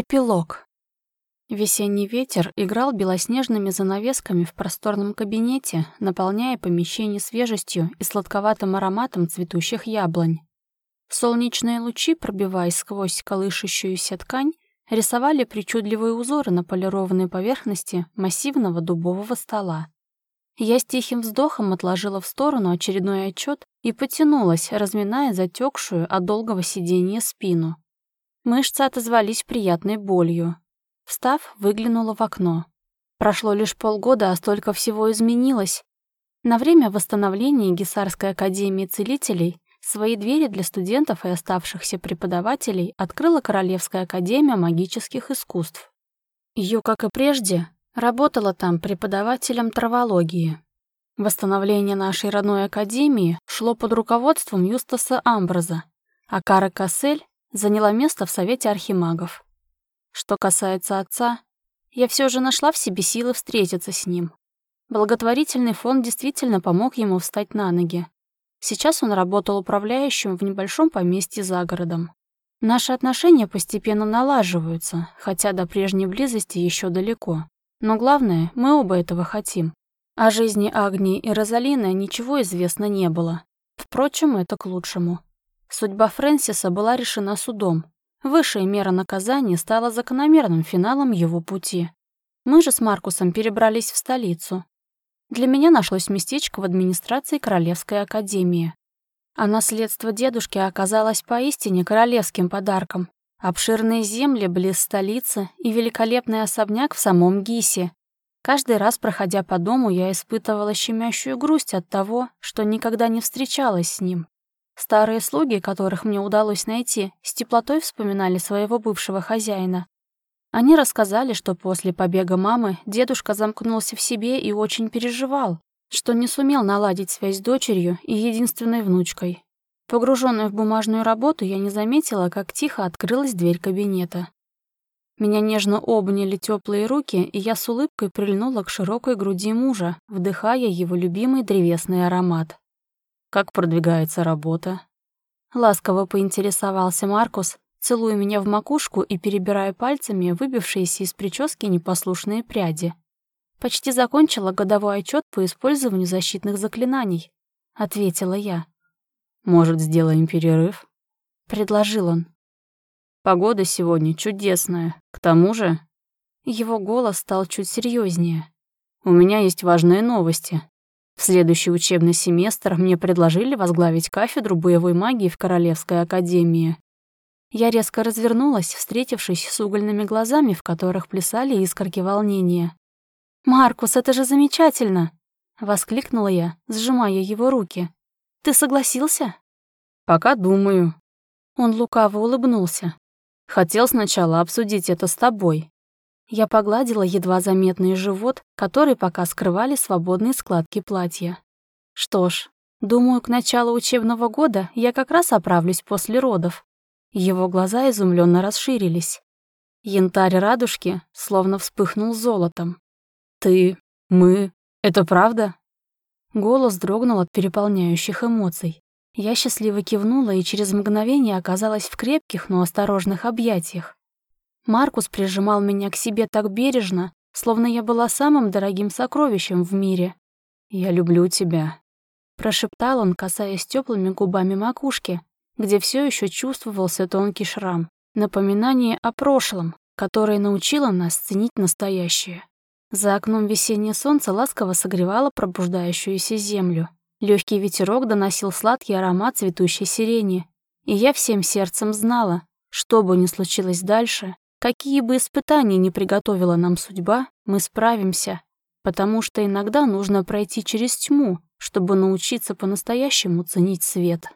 Эпилог. Весенний ветер играл белоснежными занавесками в просторном кабинете, наполняя помещение свежестью и сладковатым ароматом цветущих яблонь. Солнечные лучи, пробиваясь сквозь колышущуюся ткань, рисовали причудливые узоры на полированной поверхности массивного дубового стола. Я с тихим вздохом отложила в сторону очередной отчет и потянулась, разминая затекшую от долгого сидения спину. Мышцы отозвались приятной болью. Встав, выглянула в окно. Прошло лишь полгода, а столько всего изменилось. На время восстановления Гисарской академии целителей свои двери для студентов и оставшихся преподавателей открыла Королевская академия магических искусств. Ее, как и прежде, работала там преподавателем травологии. Восстановление нашей родной академии шло под руководством Юстаса Амброза, а Кара Кассель заняла место в Совете архимагов. Что касается отца, я все же нашла в себе силы встретиться с ним. Благотворительный фонд действительно помог ему встать на ноги. Сейчас он работал управляющим в небольшом поместье за городом. Наши отношения постепенно налаживаются, хотя до прежней близости еще далеко. Но главное, мы оба этого хотим. О жизни Агнии и Розалины ничего известно не было. Впрочем, это к лучшему. Судьба Фрэнсиса была решена судом. Высшая мера наказания стала закономерным финалом его пути. Мы же с Маркусом перебрались в столицу. Для меня нашлось местечко в администрации Королевской академии. А наследство дедушки оказалось поистине королевским подарком. Обширные земли близ столицы и великолепный особняк в самом Гисе. Каждый раз, проходя по дому, я испытывала щемящую грусть от того, что никогда не встречалась с ним. Старые слуги, которых мне удалось найти, с теплотой вспоминали своего бывшего хозяина. Они рассказали, что после побега мамы дедушка замкнулся в себе и очень переживал, что не сумел наладить связь с дочерью и единственной внучкой. Погруженная в бумажную работу, я не заметила, как тихо открылась дверь кабинета. Меня нежно обняли теплые руки, и я с улыбкой прильнула к широкой груди мужа, вдыхая его любимый древесный аромат. Как продвигается работа?» Ласково поинтересовался Маркус, целуя меня в макушку и перебирая пальцами выбившиеся из прически непослушные пряди. «Почти закончила годовой отчет по использованию защитных заклинаний», — ответила я. «Может, сделаем перерыв?» — предложил он. «Погода сегодня чудесная. К тому же...» Его голос стал чуть серьезнее. «У меня есть важные новости. В следующий учебный семестр мне предложили возглавить кафедру боевой магии в Королевской академии. Я резко развернулась, встретившись с угольными глазами, в которых плясали искорки волнения. «Маркус, это же замечательно!» — воскликнула я, сжимая его руки. «Ты согласился?» «Пока думаю». Он лукаво улыбнулся. «Хотел сначала обсудить это с тобой, я погладила едва заметный живот, который пока скрывали свободные складки платья. Что ж, думаю, к началу учебного года я как раз оправлюсь после родов. Его глаза изумленно расширились. Янтарь радужки словно вспыхнул золотом. «Ты... мы... это правда?» Голос дрогнул от переполняющих эмоций. Я счастливо кивнула и через мгновение оказалась в крепких, но осторожных объятиях. Маркус прижимал меня к себе так бережно, словно я была самым дорогим сокровищем в мире. «Я люблю тебя», — прошептал он, касаясь теплыми губами макушки, где все еще чувствовался тонкий шрам, напоминание о прошлом, которое научило нас ценить настоящее. За окном весеннее солнце ласково согревало пробуждающуюся землю. Легкий ветерок доносил сладкий аромат цветущей сирени, и я всем сердцем знала, что бы ни случилось дальше, Какие бы испытания ни приготовила нам судьба, мы справимся, потому что иногда нужно пройти через тьму, чтобы научиться по-настоящему ценить свет.